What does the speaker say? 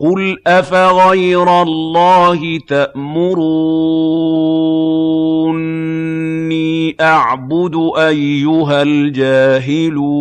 قُلْ أَفَغَيْرَ اللَّهِ تَأْمُرُونِّي أَعْبُدُ أَيُّهَا الْجَاهِلُونَ